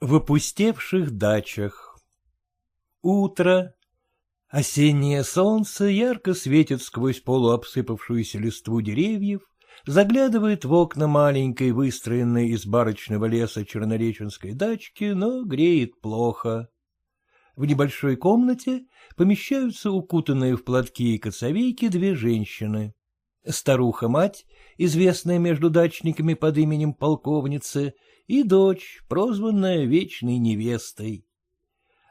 В опустевших дачах Утро. Осеннее солнце ярко светит сквозь полуобсыпавшуюся листву деревьев, заглядывает в окна маленькой, выстроенной из барочного леса чернореченской дачки, но греет плохо. В небольшой комнате помещаются укутанные в платки и коцовейки две женщины. Старуха-мать, известная между дачниками под именем полковницы, и дочь, прозванная вечной невестой.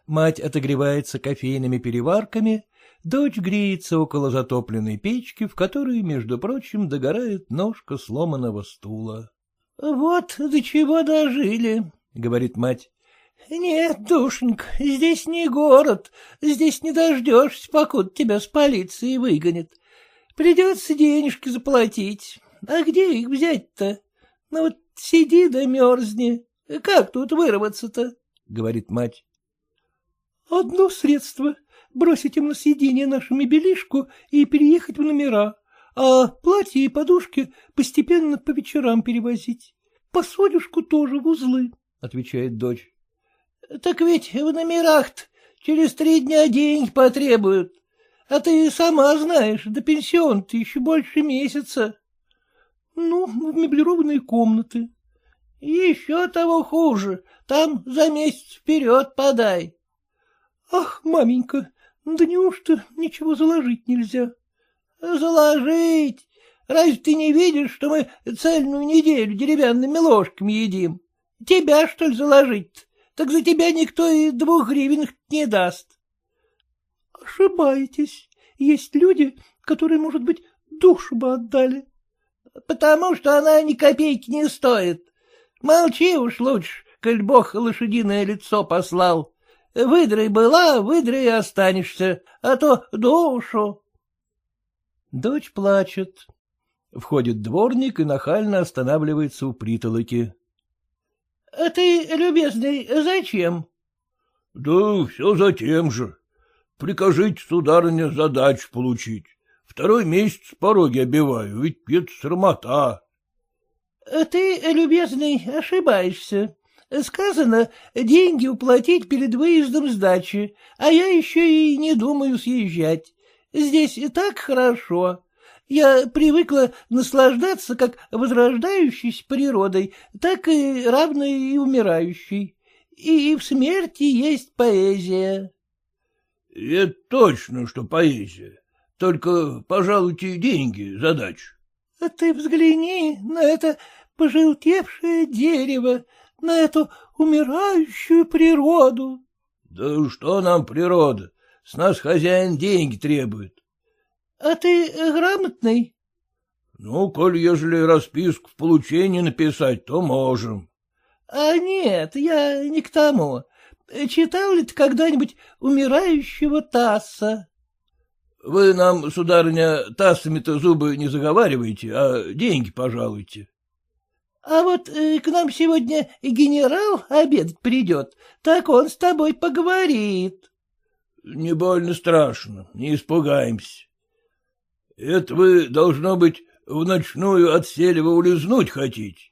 Мать отогревается кофейными переварками, дочь греется около затопленной печки, в которой, между прочим, догорает ножка сломанного стула. — Вот до чего дожили, — говорит мать. — Нет, душенька, здесь не город, здесь не дождешься, покуда тебя с полиции выгонят. Придется денежки заплатить. А где их взять-то? Ну вот Сиди да мерзни. Как тут вырваться-то? — говорит мать. — Одно средство — бросить им на съедение нашу мебелишку и переехать в номера, а платье и подушки постепенно по вечерам перевозить. Посудюшку тоже в узлы, — отвечает дочь. — Так ведь в номерах через три дня деньги потребуют. А ты сама знаешь, до пенсион-то еще больше месяца. Ну, в меблированные комнаты. Еще того хуже. Там за месяц вперед подай. Ах, маменька, да неужто ничего заложить нельзя? Заложить? Разве ты не видишь, что мы цельную неделю деревянными ложками едим? Тебя, что ли, заложить Так за тебя никто и двух гривен не даст. Ошибаетесь. Есть люди, которые, может быть, душу бы отдали. — Потому что она ни копейки не стоит. Молчи уж лучше, коль бог лошадиное лицо послал. Выдрой была, выдрой и останешься, а то душу. Дочь плачет. Входит дворник и нахально останавливается у притолоки. — А ты, любезный, зачем? — Да все за тем же. Прикажите, сударыня, задачу получить. Второй месяц пороги обиваю, ведь это срамота. — Ты, любезный, ошибаешься. Сказано, деньги уплатить перед выездом с дачи, а я еще и не думаю съезжать. Здесь и так хорошо. Я привыкла наслаждаться как возрождающейся природой, так и равной и умирающей. И в смерти есть поэзия. — Это точно, что поэзия. Только пожалуйте деньги за дачу. — А ты взгляни на это пожелтевшее дерево, на эту умирающую природу. — Да что нам природа? С нас хозяин деньги требует. — А ты грамотный? — Ну, коль ежели расписку в получении написать, то можем. — А нет, я не к тому. Читал ли ты когда-нибудь умирающего Тасса? — Вы нам, сударыня, тассами-то зубы не заговариваете, а деньги пожалуйте. — А вот э, к нам сегодня генерал обедать придет, так он с тобой поговорит. — Не больно страшно, не испугаемся. Это вы, должно быть, в ночную от селева улизнуть хотите.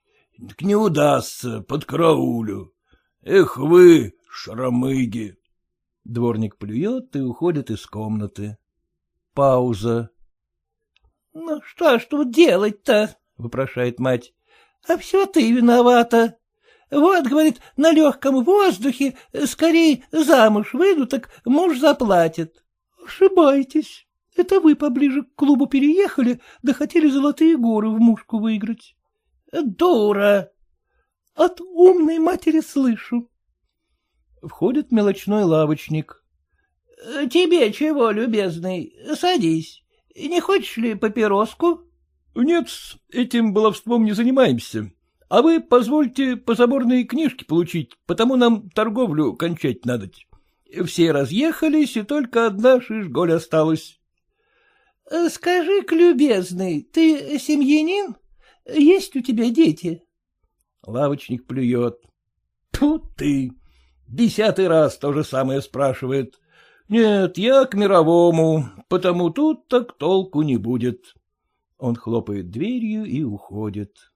Так не удастся, под караулю. Эх вы, шрамыги! Дворник плюет и уходит из комнаты. Пауза. — Ну, что ж тут делать-то? — вопрошает мать. — А все ты виновата. Вот, говорит, на легком воздухе скорее замуж выйду, так муж заплатит. — Ошибаетесь. Это вы поближе к клубу переехали, да хотели золотые горы в мушку выиграть. — Дура! — От умной матери слышу. Входит мелочной лавочник. — Тебе чего, любезный, садись. Не хочешь ли папироску? — Нет, этим баловством не занимаемся. А вы позвольте по заборной книжке получить, потому нам торговлю кончать надо. Все разъехались, и только одна шишголь осталась. — Скажи-ка, любезный, ты семьянин? Есть у тебя дети? Лавочник плюет. — Тут ты! Десятый раз то же самое спрашивает. Нет, я к мировому, потому тут так толку не будет. Он хлопает дверью и уходит.